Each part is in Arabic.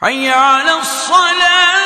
حي على الصلاة.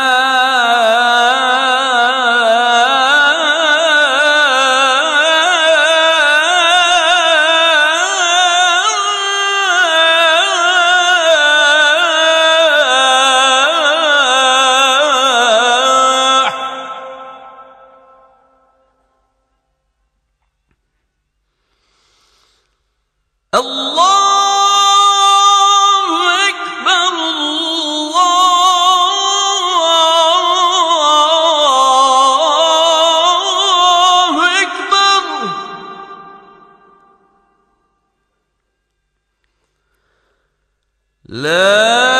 لا